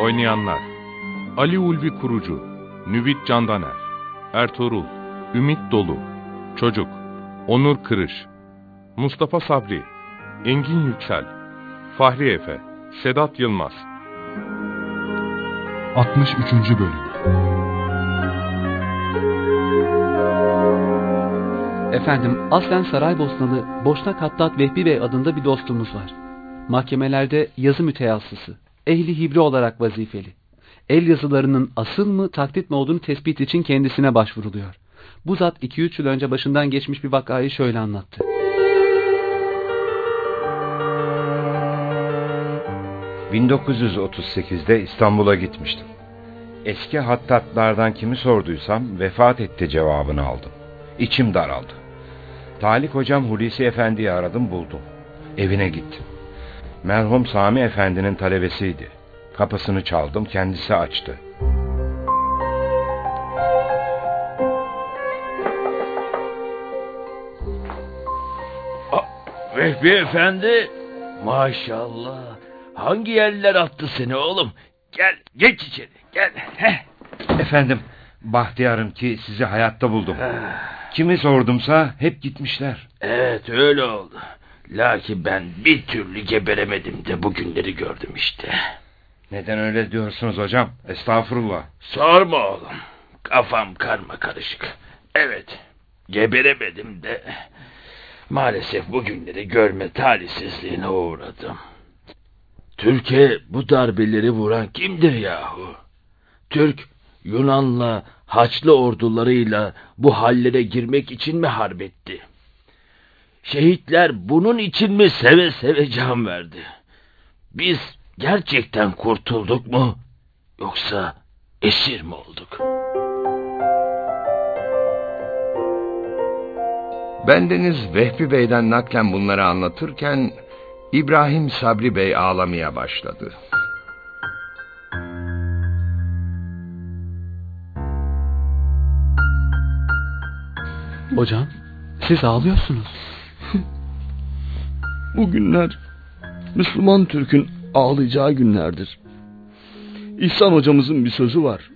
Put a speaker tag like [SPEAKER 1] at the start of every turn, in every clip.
[SPEAKER 1] Oynayanlar Ali Ulvi Kurucu Nüvit Candaner Ertuğrul Ümit Dolu Çocuk Onur Kırış Mustafa Sabri Engin Yüksel Fahri Efe Sedat Yılmaz
[SPEAKER 2] 63. Bölüm
[SPEAKER 3] Efendim, aslen Saraybosnalı Boşnak Hattat Vehbi Bey adında bir dostumuz var. Mahkemelerde yazı müteyassısı, ehli hibri olarak vazifeli. El yazılarının asıl mı taklit mi olduğunu tespit için kendisine başvuruluyor. Bu zat 2-3 yıl önce başından geçmiş bir vakayı şöyle anlattı.
[SPEAKER 4] ...1938'de İstanbul'a gitmiştim. Eski hattatlardan kimi sorduysam vefat etti cevabını aldım. İçim daraldı. Talik hocam Hulusi Efendi'yi aradım buldum. Evine gittim. Merhum Sami Efendi'nin talebesiydi. Kapısını çaldım kendisi açtı.
[SPEAKER 5] Vehbi Efendi, maşallah. Hangi yerler attı seni oğlum? Gel, geç içeri, gel. Heh.
[SPEAKER 4] Efendim, bahtiyarım ki sizi hayatta buldum. Kimi sordumsa hep gitmişler.
[SPEAKER 5] Evet, öyle oldu. Lakin ben bir türlü geberemedim de bugünleri gördüm işte.
[SPEAKER 4] Neden öyle diyorsunuz hocam? Estağfurullah.
[SPEAKER 5] Sorma oğlum. Kafam karma karışık. Evet, geberemedim de... Maalesef bugünleri görme talihsizliğine uğradım. Türkiye bu darbeleri vuran kimdir yahu? Türk, Yunan'la, Haçlı ordularıyla bu hallere girmek için mi harbetti? Şehitler bunun için mi seve seve can verdi? Biz gerçekten kurtulduk mu? Yoksa esir mi olduk?
[SPEAKER 4] Bendeniz Vehbi Bey'den naklen bunları anlatırken İbrahim Sabri Bey ağlamaya başladı.
[SPEAKER 3] Hocam, siz ağlıyorsunuz.
[SPEAKER 6] Bu günler Müslüman Türk'ün ağlayacağı günlerdir. İhsan hocamızın bir sözü var.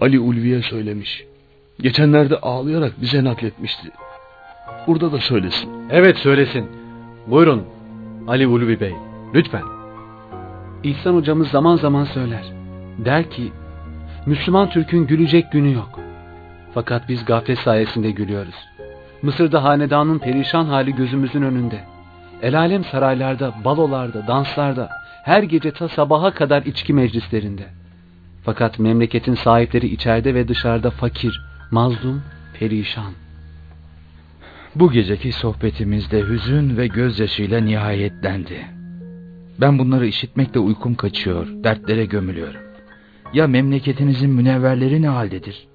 [SPEAKER 6] Ali Ulvi'ye söylemiş. Geçenlerde ağlayarak bize nakletmişti. Burada da söylesin.
[SPEAKER 7] Evet söylesin. Buyurun Ali Ulvi Bey. Lütfen.
[SPEAKER 3] İhsan hocamız zaman zaman söyler. Der ki, Müslüman Türk'ün gülecek günü yok. Fakat biz gaflet sayesinde gülüyoruz. Mısır'da hanedanın perişan hali gözümüzün önünde. El alem saraylarda, balolarda, danslarda, her gece ta sabaha kadar içki meclislerinde. Fakat memleketin sahipleri içeride ve dışarıda fakir, mazlum, perişan.
[SPEAKER 8] Bu geceki sohbetimizde hüzün ve gözyaşıyla nihayetlendi. Ben bunları işitmekle uykum kaçıyor, dertlere gömülüyorum. Ya memleketinizin münevverleri ne haldedir?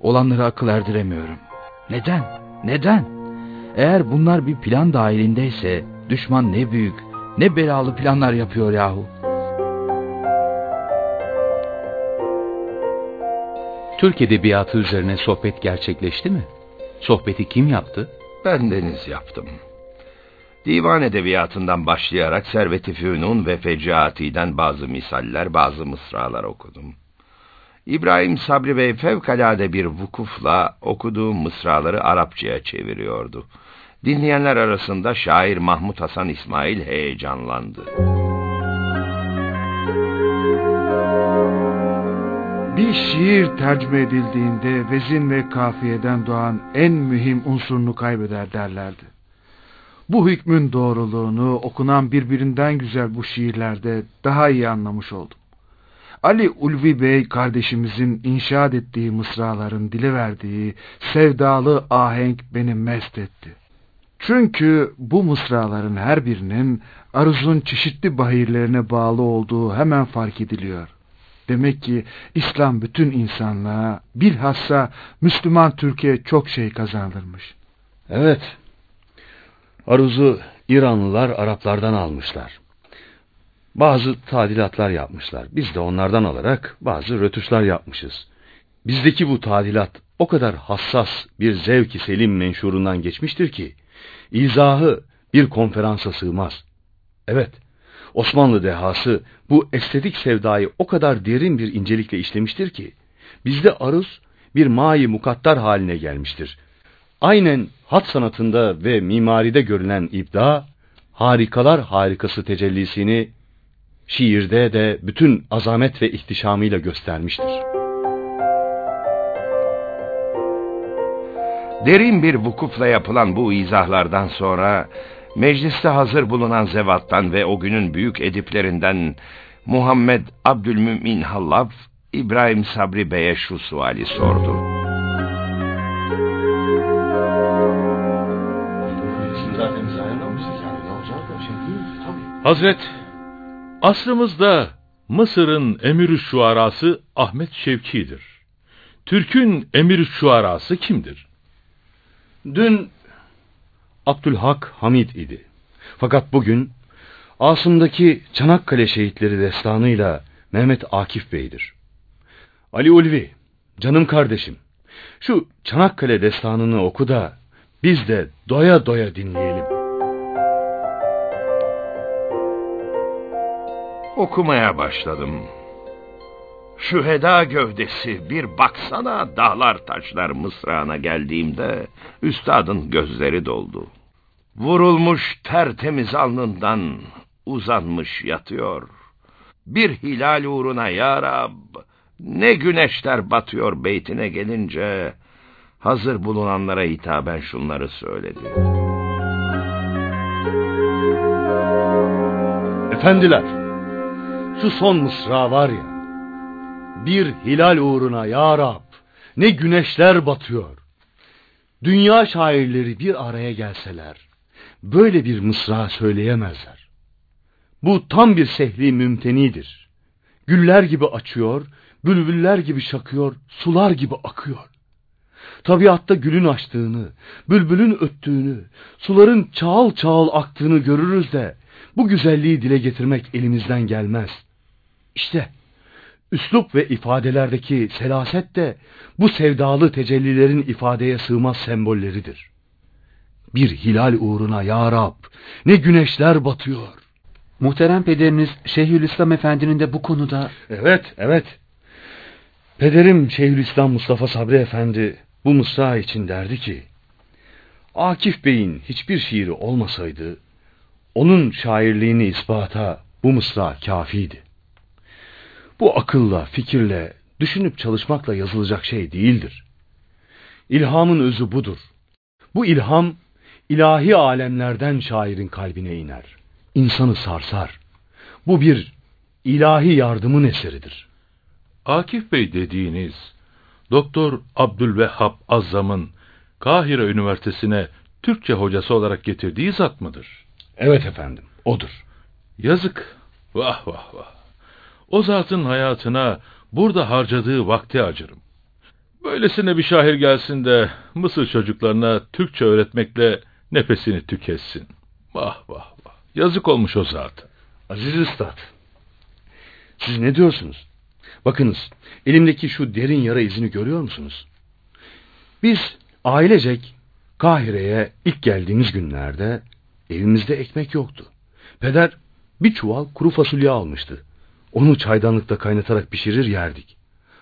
[SPEAKER 8] Olanları akıl erdiremiyorum. Neden? Neden? Eğer bunlar bir plan dahilindeyse düşman ne büyük, ne belalı planlar yapıyor yahu.
[SPEAKER 3] Türk Edebiyatı üzerine sohbet gerçekleşti mi? Sohbeti kim yaptı?
[SPEAKER 4] Bendeniz yaptım. Divan edebiyatından başlayarak Servet-i Fünun ve Fecaati'den bazı misaller, bazı mısralar okudum. İbrahim Sabri Bey fevkalade bir vukufla okuduğum mısraları Arapçaya çeviriyordu. Dinleyenler arasında şair Mahmut Hasan İsmail heyecanlandı.
[SPEAKER 9] Bir şiir tercüme edildiğinde vezin ve kafiyeden doğan en mühim unsurunu kaybeder derlerdi. Bu hükmün doğruluğunu okunan birbirinden güzel bu şiirlerde daha iyi anlamış oldum. Ali Ulvi Bey kardeşimizin inşaat ettiği mısraların dili verdiği sevdalı ahenk beni mest etti. Çünkü bu mısraların her birinin aruzun çeşitli bahirlerine bağlı olduğu hemen fark ediliyor. Demek ki İslam bütün insanlığa, bilhassa Müslüman Türkiye çok şey kazandırmış.
[SPEAKER 6] Evet. Aruz'u İranlılar Araplardan almışlar. Bazı tadilatlar yapmışlar. Biz de onlardan alarak bazı rötuşlar yapmışız. Bizdeki bu tadilat o kadar hassas bir zevki selim menşurundan geçmiştir ki, izahı bir konferansa sığmaz. Evet, Osmanlı dehası bu estetik sevdayı o kadar derin bir incelikle işlemiştir ki, bizde aruz bir mayi mukattar haline gelmiştir. Aynen hat sanatında ve mimaride görülen ibda, harikalar harikası tecellisini şiirde de bütün azamet ve ihtişamıyla göstermiştir.
[SPEAKER 4] Derin bir vukufla yapılan bu izahlardan sonra mecliste hazır bulunan zevattan ve o günün büyük ediplerinden Muhammed Abdülmümin Hallaf İbrahim Sabri Bey'e şu suali sordu.
[SPEAKER 10] Hazret, asrımızda Mısır'ın emir şuarası Ahmet Şevki'dir. Türk'ün emir şuarası kimdir?
[SPEAKER 6] Dün Abdülhak Hamid idi. Fakat bugün Asım'daki Çanakkale şehitleri destanıyla Mehmet Akif Bey'dir. Ali Ulvi, canım kardeşim, şu Çanakkale destanını oku da biz de doya doya dinleyelim.
[SPEAKER 4] Okumaya başladım. Şüheda gövdesi bir baksana dağlar taşlar mısrağına geldiğimde üstadın gözleri doldu. Vurulmuş tertemiz alnından uzanmış yatıyor. Bir hilal uğruna ya Rab, ne güneşler batıyor beytine gelince, hazır bulunanlara hitaben şunları söyledi.
[SPEAKER 6] Efendiler, şu son mısra var ya, bir hilal uğruna ya Rab, ne güneşler batıyor. Dünya şairleri bir araya gelseler, böyle bir mısra söyleyemezler. Bu tam bir sehli mümtenidir. Güller gibi açıyor, bülbüller gibi şakıyor, sular gibi akıyor. Tabiatta gülün açtığını, bülbülün öttüğünü, suların çağıl çağıl aktığını görürüz de, bu güzelliği dile getirmek elimizden gelmez. İşte, üslup ve ifadelerdeki selaset de, bu sevdalı tecellilerin ifadeye sığmaz sembolleridir. Bir hilal uğruna ya Rab, ne güneşler batıyor.
[SPEAKER 11] Muhterem pederiniz Şeyhülislam Efendi'nin de bu konuda...
[SPEAKER 6] Evet, evet. Pederim Şeyhülislam Mustafa Sabri Efendi bu mısra için derdi ki, Akif Bey'in hiçbir şiiri olmasaydı, onun şairliğini ispata bu mısra kafiydi. Bu akılla, fikirle, düşünüp çalışmakla yazılacak şey değildir. İlhamın özü budur. Bu ilham, ilahi alemlerden şairin kalbine iner. İnsanı sarsar. Bu bir ilahi yardımın eseridir.
[SPEAKER 10] Akif Bey dediğiniz, Doktor Abdülvehhab Azzam'ın Kahire Üniversitesi'ne Türkçe hocası olarak getirdiği zat mıdır?
[SPEAKER 6] Evet efendim, odur.
[SPEAKER 10] Yazık, vah vah vah. O zatın hayatına burada harcadığı vakti acırım. Böylesine bir şair gelsin de Mısır çocuklarına Türkçe öğretmekle nefesini tüketsin. Vah vah vah. Yazık olmuş o zat.
[SPEAKER 6] Aziz Üstad, siz ne diyorsunuz? Bakınız, elimdeki şu derin yara izini görüyor musunuz? Biz ailecek Kahire'ye ilk geldiğimiz günlerde evimizde ekmek yoktu. Peder bir çuval kuru fasulye almıştı. Onu çaydanlıkta kaynatarak pişirir yerdik.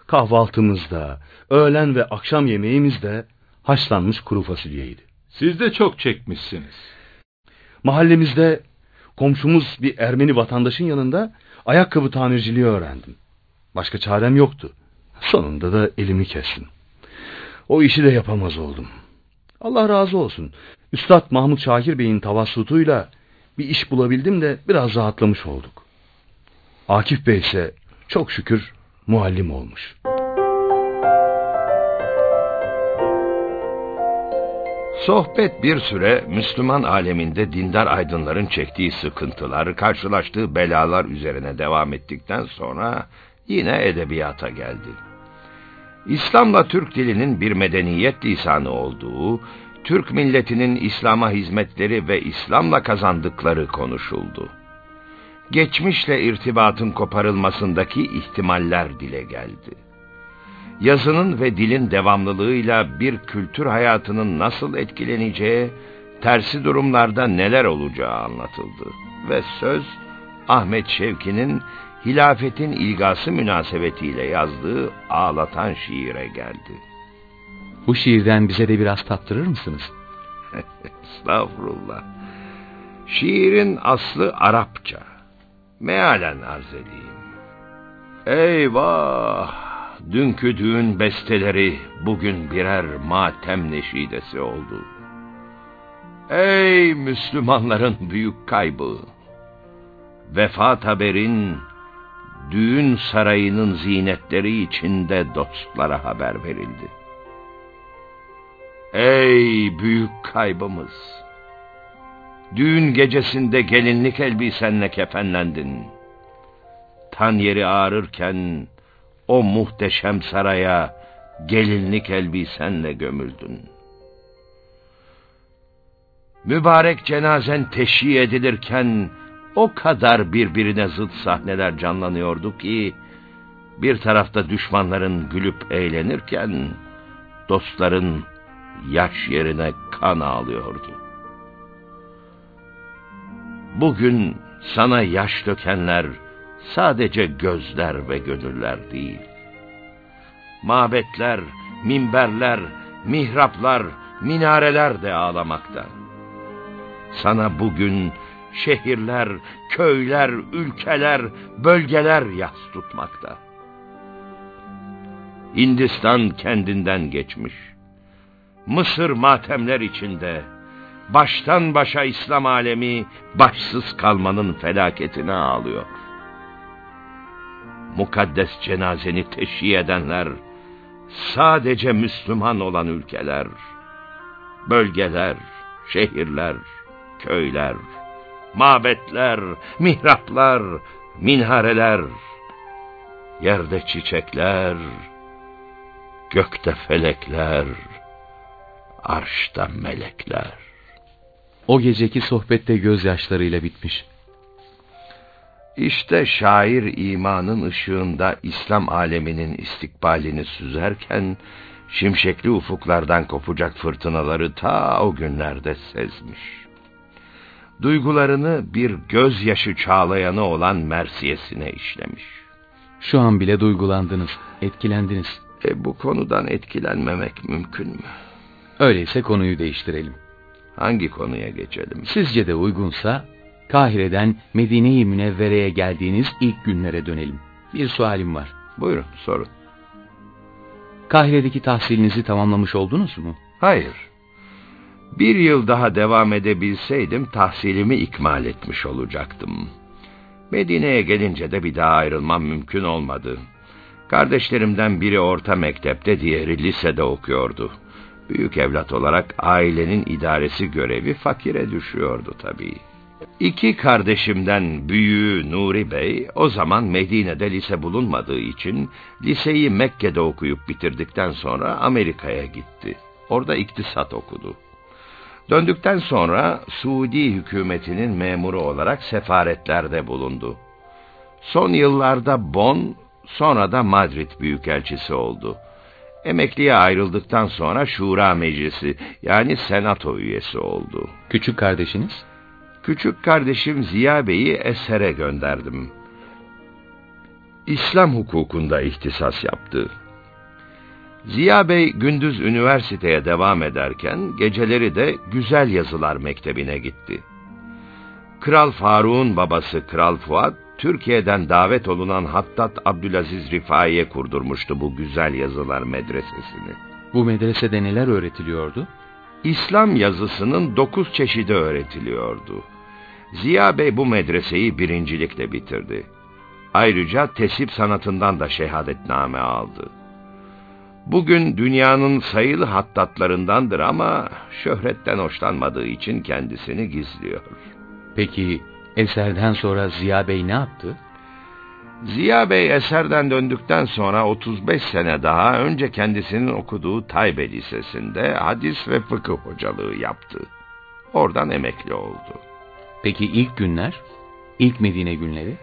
[SPEAKER 6] Kahvaltımızda, öğlen ve akşam yemeğimizde haşlanmış kuru fasulyeydi.
[SPEAKER 10] Siz de çok çekmişsiniz.
[SPEAKER 6] Mahallemizde komşumuz bir Ermeni vatandaşın yanında ayakkabı tamirciliği öğrendim. Başka çarem yoktu. Sonunda da elimi kestim. O işi de yapamaz oldum. Allah razı olsun. Üstad Mahmut Şakir Bey'in tavassutuyla bir iş bulabildim de biraz rahatlamış olduk. Akif Bey ise çok şükür muallim olmuş.
[SPEAKER 4] Sohbet bir süre Müslüman aleminde dindar aydınların çektiği sıkıntılar, karşılaştığı belalar üzerine devam ettikten sonra yine edebiyata geldi. İslam'la Türk dilinin bir medeniyet lisanı olduğu, Türk milletinin İslam'a hizmetleri ve İslam'la kazandıkları konuşuldu. Geçmişle irtibatın koparılmasındaki ihtimaller dile geldi yazının ve dilin devamlılığıyla bir kültür hayatının nasıl etkileneceği, tersi durumlarda neler olacağı anlatıldı. Ve söz Ahmet Şevki'nin hilafetin ilgası münasebetiyle yazdığı ağlatan şiire geldi.
[SPEAKER 11] Bu şiirden bize de biraz tattırır mısınız?
[SPEAKER 4] Estağfurullah. Şiirin aslı Arapça. Mealen arz edeyim. Eyvah! dünkü düğün besteleri bugün birer matem neşidesi oldu. Ey Müslümanların büyük kaybı! Vefat haberin, düğün sarayının zinetleri içinde dostlara haber verildi. Ey büyük kaybımız! Düğün gecesinde gelinlik elbisenle kefenlendin. Tan yeri ağrırken o muhteşem saraya gelinlik elbisenle gömüldün. Mübarek cenazen teşhi edilirken o kadar birbirine zıt sahneler canlanıyordu ki bir tarafta düşmanların gülüp eğlenirken dostların yaş yerine kan ağlıyordu. Bugün sana yaş dökenler sadece gözler ve gönüller değil. Mabetler, minberler, mihraplar, minareler de ağlamakta. Sana bugün şehirler, köyler, ülkeler, bölgeler yas tutmakta. Hindistan kendinden geçmiş. Mısır matemler içinde, baştan başa İslam alemi başsız kalmanın felaketini ağlıyor mukaddes cenazeni teşhi edenler, sadece Müslüman olan ülkeler, bölgeler, şehirler, köyler, mabetler, mihraplar, minhareler, yerde çiçekler, gökte felekler, arşta melekler.
[SPEAKER 11] O geceki sohbette gözyaşlarıyla bitmiş.
[SPEAKER 4] İşte şair imanın ışığında İslam aleminin istikbalini süzerken, şimşekli ufuklardan kopacak fırtınaları ta o günlerde sezmiş. Duygularını bir gözyaşı çağlayanı olan mersiyesine işlemiş.
[SPEAKER 11] Şu an bile duygulandınız, etkilendiniz.
[SPEAKER 4] E, bu konudan etkilenmemek mümkün mü?
[SPEAKER 11] Öyleyse konuyu değiştirelim.
[SPEAKER 4] Hangi konuya geçelim?
[SPEAKER 11] Sizce de uygunsa Kahire'den Medine-i Münevvere'ye geldiğiniz ilk günlere dönelim. Bir sualim var.
[SPEAKER 4] Buyurun sorun.
[SPEAKER 11] Kahire'deki tahsilinizi tamamlamış oldunuz mu?
[SPEAKER 4] Hayır. Bir yıl daha devam edebilseydim tahsilimi ikmal etmiş olacaktım. Medine'ye gelince de bir daha ayrılmam mümkün olmadı. Kardeşlerimden biri orta mektepte, diğeri lisede okuyordu. Büyük evlat olarak ailenin idaresi görevi fakire düşüyordu tabii. İki kardeşimden büyüğü Nuri Bey, o zaman Medine'de lise bulunmadığı için liseyi Mekke'de okuyup bitirdikten sonra Amerika'ya gitti. Orada iktisat okudu. Döndükten sonra Suudi hükümetinin memuru olarak sefaretlerde bulundu. Son yıllarda Bonn, sonra da Madrid büyükelçisi oldu. Emekliye ayrıldıktan sonra Şura Meclisi yani Senato üyesi oldu.
[SPEAKER 11] Küçük kardeşiniz?
[SPEAKER 4] Küçük kardeşim Ziya Bey'i Eser'e gönderdim. İslam hukukunda ihtisas yaptı. Ziya Bey gündüz üniversiteye devam ederken geceleri de Güzel Yazılar Mektebi'ne gitti. Kral Faruk'un babası Kral Fuat, Türkiye'den davet olunan Hattat Abdülaziz Rifai'ye kurdurmuştu bu Güzel Yazılar Medresesini.
[SPEAKER 11] Bu medresede neler öğretiliyordu?
[SPEAKER 4] İslam yazısının dokuz çeşidi öğretiliyordu. Ziya Bey bu medreseyi birincilikle bitirdi. Ayrıca tesip sanatından da şehadetname aldı. Bugün dünyanın sayılı hattatlarındandır ama şöhretten hoşlanmadığı için kendisini gizliyor.
[SPEAKER 11] Peki eserden sonra Ziya Bey ne yaptı?
[SPEAKER 4] Ziya Bey eserden döndükten sonra 35 sene daha önce kendisinin okuduğu Taybe Lisesi'nde hadis ve fıkıh hocalığı yaptı. Oradan emekli oldu.
[SPEAKER 11] Peki ilk günler? İlk Medine günleri?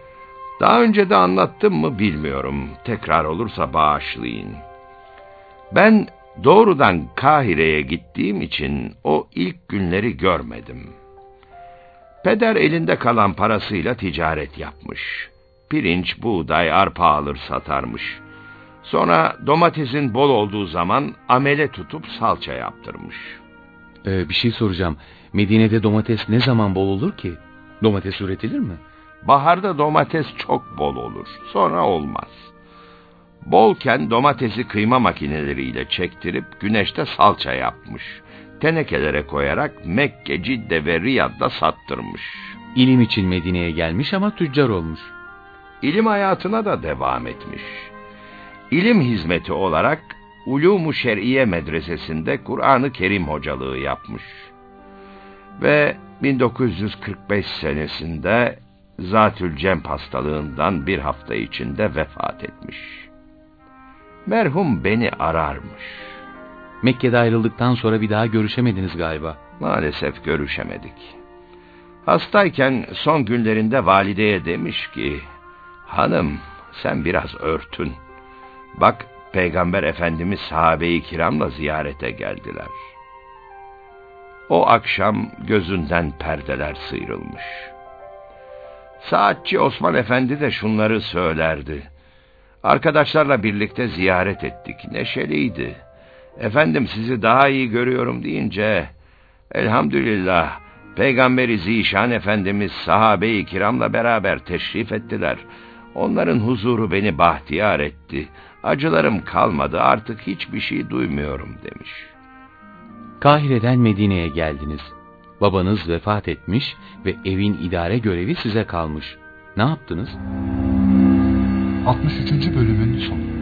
[SPEAKER 4] Daha önce de anlattım mı bilmiyorum. Tekrar olursa bağışlayın. Ben doğrudan Kahire'ye gittiğim için o ilk günleri görmedim. Peder elinde kalan parasıyla ticaret yapmış. Pirinç, buğday, arpa alır satarmış. Sonra domatesin bol olduğu zaman amele tutup salça yaptırmış.
[SPEAKER 11] Ee, bir şey soracağım. Medine'de domates ne zaman bol olur ki? Domates üretilir mi?
[SPEAKER 4] Baharda domates çok bol olur, sonra olmaz. Bolken domatesi kıyma makineleriyle çektirip güneşte salça yapmış. Tenekelere koyarak Mekke, Cidde ve Riyad'da sattırmış.
[SPEAKER 11] İlim için Medine'ye gelmiş ama tüccar olmuş.
[SPEAKER 4] İlim hayatına da devam etmiş. İlim hizmeti olarak Ulûm-u Şer'iye Medresesi'nde Kur'an-ı Kerim hocalığı yapmış. Ve 1945 senesinde Zatül Cemp hastalığından bir hafta içinde vefat etmiş. Merhum beni ararmış.
[SPEAKER 11] Mekke'de ayrıldıktan sonra bir daha görüşemediniz galiba.
[SPEAKER 4] Maalesef görüşemedik. Hastayken son günlerinde valideye demiş ki, Hanım sen biraz örtün. Bak Peygamber Efendimiz sahabe-i kiramla ziyarete geldiler. O akşam gözünden perdeler sıyrılmış. Saatçi Osman Efendi de şunları söylerdi. Arkadaşlarla birlikte ziyaret ettik. Neşeliydi. Efendim sizi daha iyi görüyorum deyince... Elhamdülillah Peygamberi Zişan Efendimiz sahabe-i kiramla beraber teşrif ettiler. Onların huzuru beni bahtiyar etti. Acılarım kalmadı artık hiçbir şey duymuyorum demiş.
[SPEAKER 11] Kahire'den Medine'ye geldiniz. Babanız vefat etmiş ve evin idare görevi size kalmış. Ne yaptınız?
[SPEAKER 2] 63. bölümün sonu.